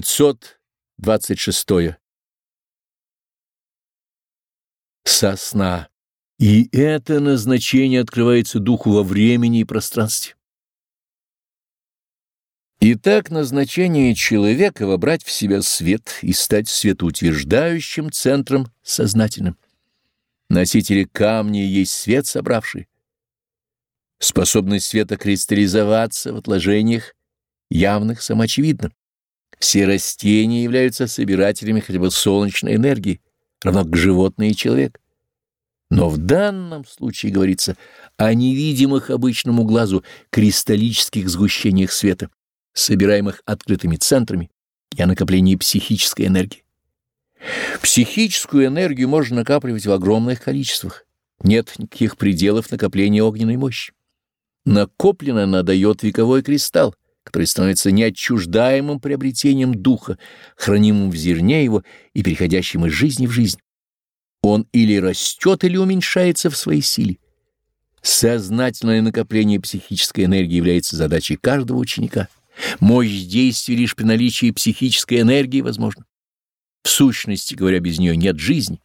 526. Сосна. И это назначение открывается духу во времени и пространстве. Итак, назначение человека — вобрать в себя свет и стать светоутверждающим центром сознательным. Носители камня есть свет собравший. Способность света кристаллизоваться в отложениях явных самоочевидна. Все растения являются собирателями хотя бы солнечной энергии, равно как животные и человек. Но в данном случае говорится о невидимых обычному глазу кристаллических сгущениях света, собираемых открытыми центрами и о накоплении психической энергии. Психическую энергию можно накапливать в огромных количествах. Нет никаких пределов накопления огненной мощи. Накоплено она дает вековой кристалл, который становится неотчуждаемым приобретением духа, хранимым в зерне его и переходящим из жизни в жизнь. Он или растет, или уменьшается в своей силе. Сознательное накопление психической энергии является задачей каждого ученика. Мощь действия лишь при наличии психической энергии возможна. В сущности говоря, без нее нет жизни.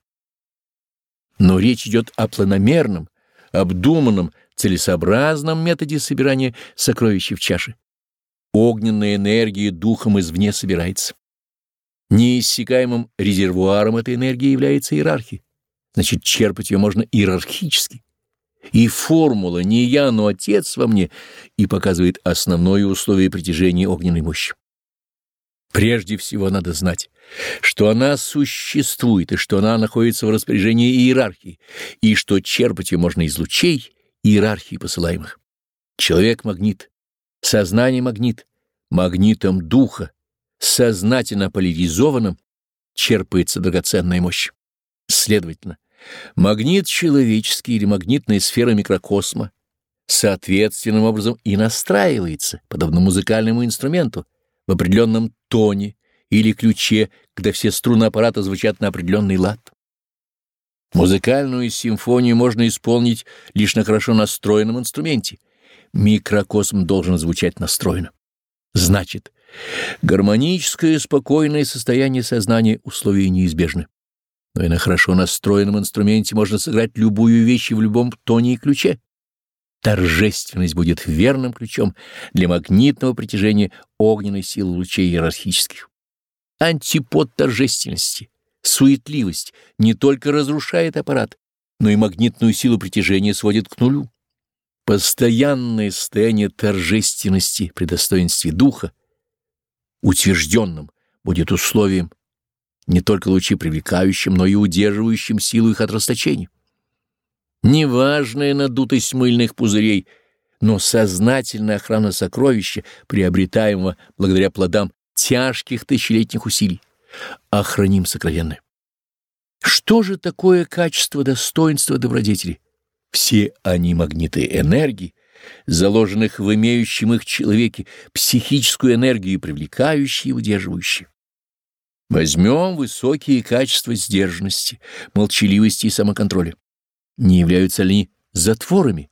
Но речь идет о планомерном, обдуманном, целесообразном методе собирания сокровища в чаше огненная энергия духом извне собирается. Неиссякаемым резервуаром этой энергии является иерархия. Значит, черпать ее можно иерархически. И формула не я, но Отец во мне и показывает основное условие притяжения огненной мощи. Прежде всего надо знать, что она существует и что она находится в распоряжении иерархии, и что черпать ее можно из лучей иерархии посылаемых. Человек-магнит, Сознание магнит, магнитом духа, сознательно поляризованным, черпается драгоценная мощь. Следовательно, магнит человеческий или магнитная сфера микрокосма соответственным образом и настраивается, подобно музыкальному инструменту, в определенном тоне или ключе, когда все струны аппарата звучат на определенный лад. Музыкальную симфонию можно исполнить лишь на хорошо настроенном инструменте — микрокосм должен звучать настроенно. Значит, гармоническое спокойное состояние сознания условия неизбежны. Но и на хорошо настроенном инструменте можно сыграть любую вещь в любом тоне и ключе. Торжественность будет верным ключом для магнитного притяжения огненной силы лучей иерархических. Антипод торжественности, суетливость не только разрушает аппарат, но и магнитную силу притяжения сводит к нулю. Постоянное состояние торжественности при достоинстве духа, утвержденным, будет условием не только лучи привлекающим, но и удерживающим силу их от расточения. Неважная надутость мыльных пузырей, но сознательная охрана сокровища, приобретаемого благодаря плодам тяжких тысячелетних усилий. Охраним сокровенное. Что же такое качество достоинства добродетели? Все они магниты энергии, заложенных в имеющем их человеке психическую энергию, привлекающие и удерживающие. Возьмем высокие качества сдержанности, молчаливости и самоконтроля. Не являются ли они затворами,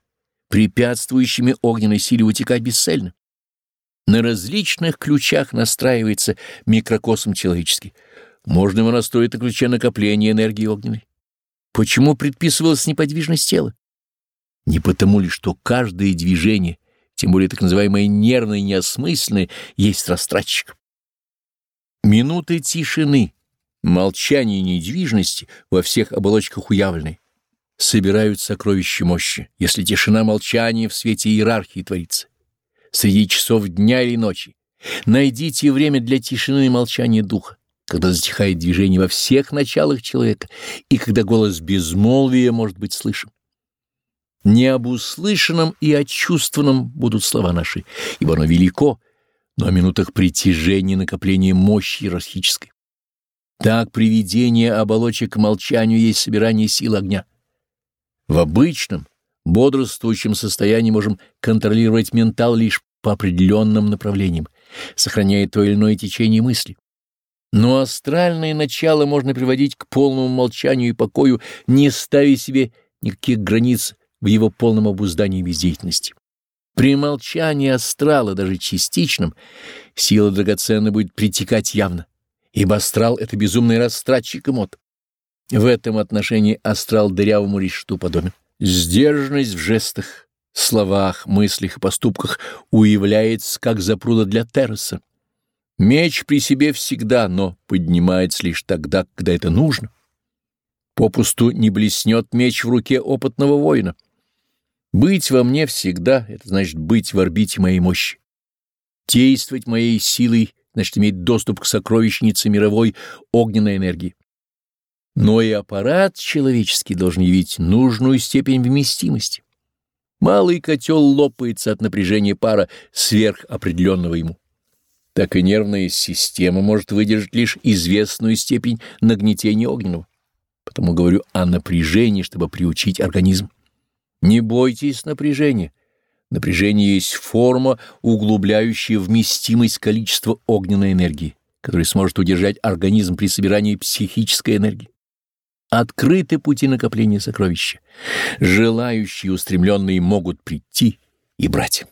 препятствующими огненной силе утекать бесцельно? На различных ключах настраивается микрокосм человеческий. Можно его настроить на ключе накопления энергии огненной. Почему предписывалась неподвижность тела? Не потому ли, что каждое движение, тем более так называемое нервное и неосмысленное, есть растратчик. Минуты тишины, молчания и недвижности во всех оболочках уявлены, собирают сокровища мощи, если тишина молчания в свете иерархии творится. Среди часов дня или ночи найдите время для тишины и молчания духа, когда затихает движение во всех началах человека и когда голос безмолвия может быть слышен. Не об услышанном и о чувственном будут слова наши, ибо оно велико, но о минутах притяжения накопления мощи иерархической. Так приведение оболочек к молчанию есть собирание сил огня. В обычном, бодрствующем состоянии можем контролировать ментал лишь по определенным направлениям, сохраняя то или иное течение мысли. Но астральное начало можно приводить к полному молчанию и покою, не ставя себе никаких границ в его полном обуздании бездеятельности. При молчании астрала, даже частичном, сила драгоценна будет притекать явно, ибо астрал — это безумный растратчик и мод. В этом отношении астрал дырявому решту подобен. Сдержанность в жестах, словах, мыслях и поступках уявляется как запруда для терраса. Меч при себе всегда, но поднимается лишь тогда, когда это нужно. Попусту не блеснет меч в руке опытного воина. Быть во мне всегда — это значит быть в орбите моей мощи. Действовать моей силой — значит иметь доступ к сокровищнице мировой огненной энергии. Но и аппарат человеческий должен явить нужную степень вместимости. Малый котел лопается от напряжения пара сверх определенного ему. Так и нервная система может выдержать лишь известную степень нагнетения огненного. Потому говорю о напряжении, чтобы приучить организм. Не бойтесь напряжения. Напряжение есть форма, углубляющая вместимость количества огненной энергии, которая сможет удержать организм при собирании психической энергии. Открыты пути накопления сокровища. Желающие устремленные могут прийти и брать.